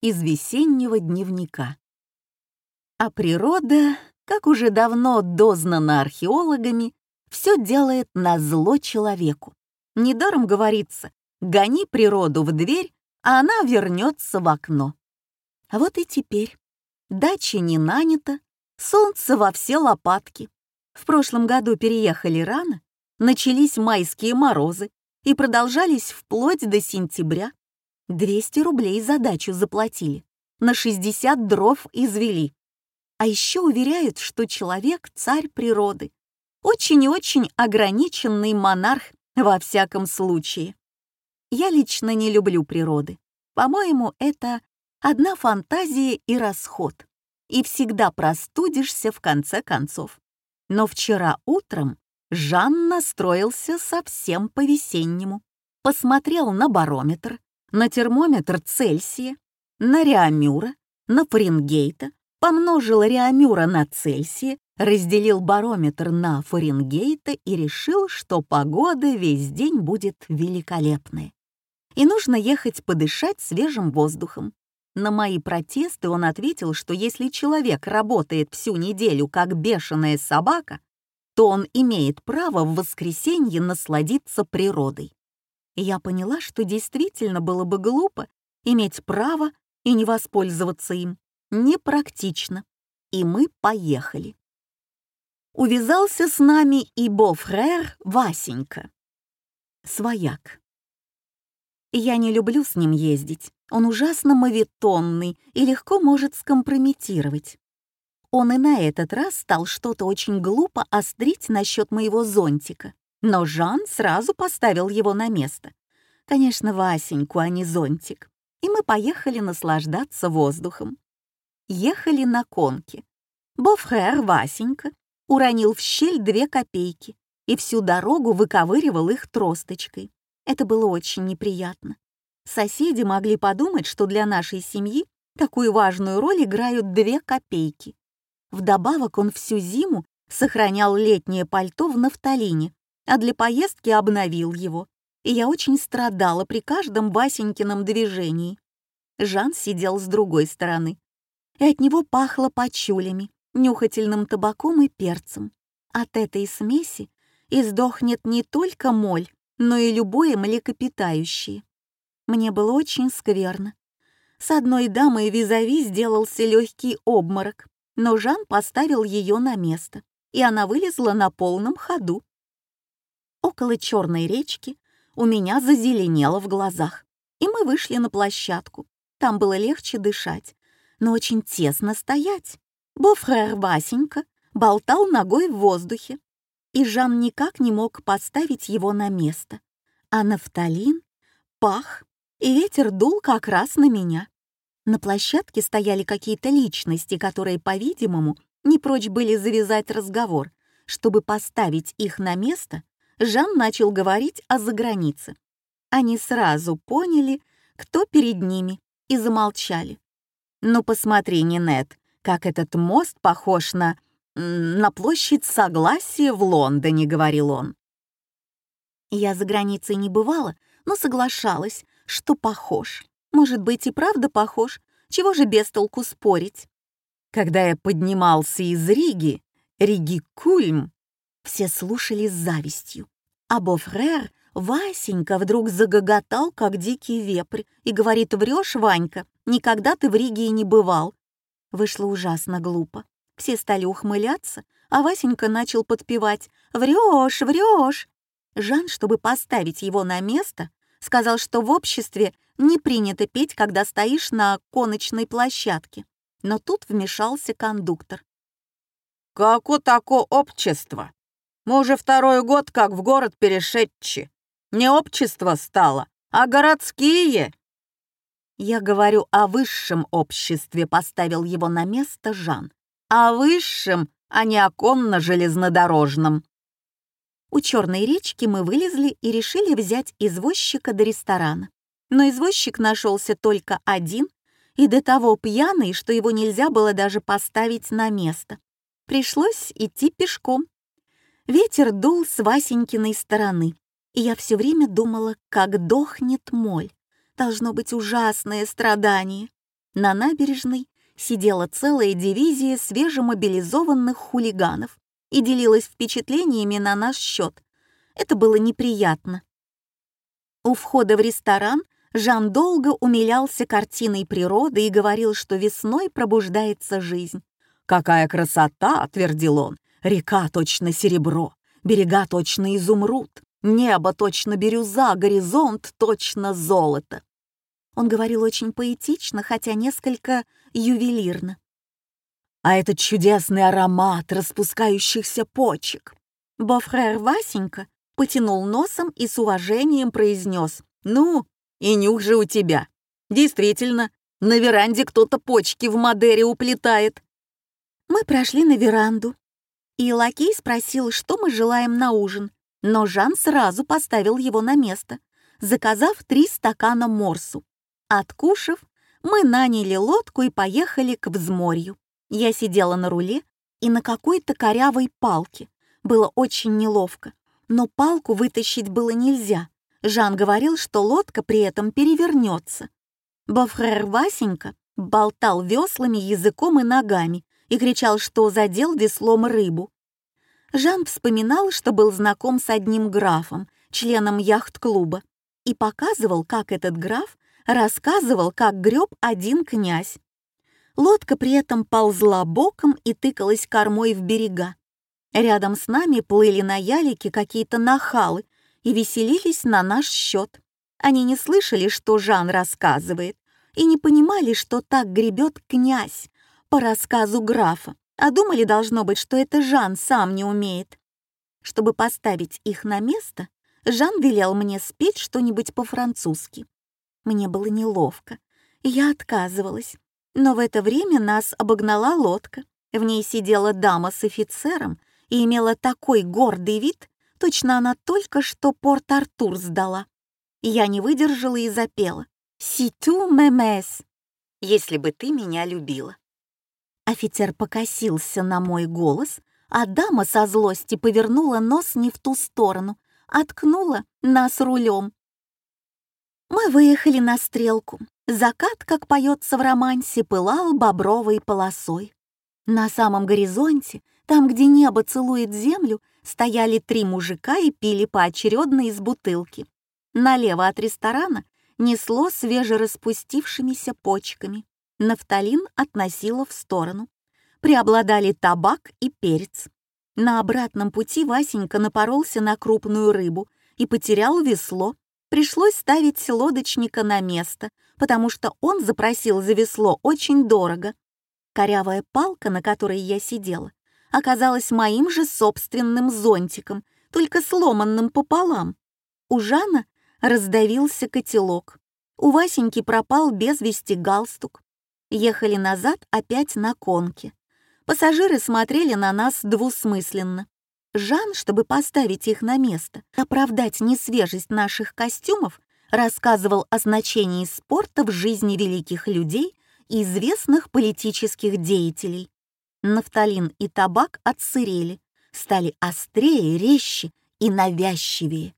из весеннего дневника. А природа, как уже давно дознана археологами, все делает на зло человеку. Недаром говорится «гони природу в дверь, а она вернется в окно». А вот и теперь. Дача не нанята, солнце во все лопатки. В прошлом году переехали рано, начались майские морозы и продолжались вплоть до сентября. 200 рублей за дачу заплатили, на 60 дров извели. А еще уверяют, что человек — царь природы. Очень и очень ограниченный монарх во всяком случае. Я лично не люблю природы. По-моему, это одна фантазия и расход. И всегда простудишься в конце концов. Но вчера утром Жан настроился совсем по-весеннему. Посмотрел на барометр, на термометр Цельсия, на Реамюра, на Фаренгейта, помножил Реамюра на Цельсия, разделил барометр на Фаренгейта и решил, что погода весь день будет великолепной. И нужно ехать подышать свежим воздухом. На мои протесты он ответил, что если человек работает всю неделю как бешеная собака, то он имеет право в воскресенье насладиться природой. Я поняла, что действительно было бы глупо иметь право и не воспользоваться им. Непрактично. И мы поехали. Увязался с нами и Бофрер Васенька. Свояк. Я не люблю с ним ездить. Он ужасно мавитонный и легко может скомпрометировать. Он и на этот раз стал что-то очень глупо острить насчет моего зонтика, но Жан сразу поставил его на место. Конечно, Васеньку, а не зонтик. И мы поехали наслаждаться воздухом. Ехали на конке. Бофхер Васенька уронил в щель две копейки и всю дорогу выковыривал их тросточкой. Это было очень неприятно. Соседи могли подумать, что для нашей семьи такую важную роль играют две копейки. Вдобавок он всю зиму сохранял летнее пальто в нафталине, а для поездки обновил его. И я очень страдала при каждом Васенькином движении. Жан сидел с другой стороны, и от него пахло почулями, нюхательным табаком и перцем. От этой смеси издохнет не только моль, но и любое млекопитающее. Мне было очень скверно. С одной дамой визави сделался легкий обморок, но Жан поставил ее на место, и она вылезла на полном ходу. Около черной речки у меня зазеленело в глазах, и мы вышли на площадку. Там было легче дышать, но очень тесно стоять. Бофрер Васенька болтал ногой в воздухе, и Жан никак не мог поставить его на место. А нафталин пах и ветер дул как раз на меня. На площадке стояли какие-то личности, которые, по-видимому, не прочь были завязать разговор. Чтобы поставить их на место, Жан начал говорить о загранице. Они сразу поняли, кто перед ними, и замолчали. «Ну посмотри, Нинет, как этот мост похож на... на площадь Согласия в Лондоне», — говорил он. Я за границей не бывала, но соглашалась, что похож. Может быть, и правда похож. Чего же без толку спорить? Когда я поднимался из Риги, Риги-Кульм, все слушали с завистью. А Бофрер, Васенька, вдруг загоготал, как дикий вепрь, и говорит, врешь, Ванька, никогда ты в Риге и не бывал. Вышло ужасно глупо. Все стали ухмыляться, а Васенька начал подпевать «Врешь, врешь!». Жан, чтобы поставить его на место, сказал, что в обществе не принято петь, когда стоишь на коночной площадке. Но тут вмешался кондуктор. «Како тако общество? Мы уже второй год как в город перешедши. Не общество стало, а городские!» «Я говорю о высшем обществе», — поставил его на место Жан. «О высшем, а не о конно-железнодорожном». У Черной речки мы вылезли и решили взять извозчика до ресторана. Но извозчик нашелся только один и до того пьяный, что его нельзя было даже поставить на место. Пришлось идти пешком. Ветер дул с Васенькиной стороны, и я все время думала, как дохнет моль. Должно быть ужасное страдание. На набережной сидела целая дивизия свежемобилизованных хулиганов и делилась впечатлениями на наш счет. Это было неприятно. У входа в ресторан Жан долго умилялся картиной природы и говорил, что весной пробуждается жизнь. «Какая красота!» — твердил он. «Река точно серебро, берега точно изумруд, небо точно бирюза, горизонт точно золото». Он говорил очень поэтично, хотя несколько ювелирно. «А этот чудесный аромат распускающихся почек!» Бофрер Васенька потянул носом и с уважением произнес «Ну, и нюх же у тебя. Действительно, на веранде кто-то почки в Мадере уплетает». Мы прошли на веранду, и лакей спросил, что мы желаем на ужин, но Жан сразу поставил его на место, заказав три стакана морсу. Откушав, мы наняли лодку и поехали к взморью. Я сидела на руле и на какой-то корявой палке. Было очень неловко, но палку вытащить было нельзя. Жан говорил, что лодка при этом перевернется. Бофрер Васенька болтал веслами, языком и ногами и кричал, что задел веслом рыбу. Жан вспоминал, что был знаком с одним графом, членом яхт-клуба, и показывал, как этот граф рассказывал, как греб один князь. Лодка при этом ползла боком и тыкалась кормой в берега. Рядом с нами плыли на ялике какие-то нахалы и веселились на наш счет. Они не слышали, что Жан рассказывает, и не понимали, что так гребет князь по рассказу графа, а думали, должно быть, что это Жан сам не умеет. Чтобы поставить их на место, Жан велел мне спеть что-нибудь по-французски. Мне было неловко. Я отказывалась. Но в это время нас обогнала лодка. В ней сидела дама с офицером и имела такой гордый вид, точно она только что Порт-Артур сдала. Я не выдержала и запела. «Si tu m'aimes», «Если бы ты меня любила». Офицер покосился на мой голос, а дама со злости повернула нос не в ту сторону, откнула нас рулем. Мы выехали на стрелку. Закат, как поется в романсе, пылал бобровой полосой. На самом горизонте, там, где небо целует землю, стояли три мужика и пили поочередно из бутылки. Налево от ресторана несло свежераспустившимися почками. Нафталин относило в сторону. Преобладали табак и перец. На обратном пути Васенька напоролся на крупную рыбу и потерял весло, Пришлось ставить лодочника на место, потому что он запросил за весло очень дорого. Корявая палка, на которой я сидела, оказалась моим же собственным зонтиком, только сломанным пополам. У Жана раздавился котелок. У Васеньки пропал без вести галстук. Ехали назад опять на конке. Пассажиры смотрели на нас двусмысленно. Жан, чтобы поставить их на место, оправдать несвежесть наших костюмов, рассказывал о значении спорта в жизни великих людей и известных политических деятелей. Нафталин и табак отсырели, стали острее, резче и навязчивее.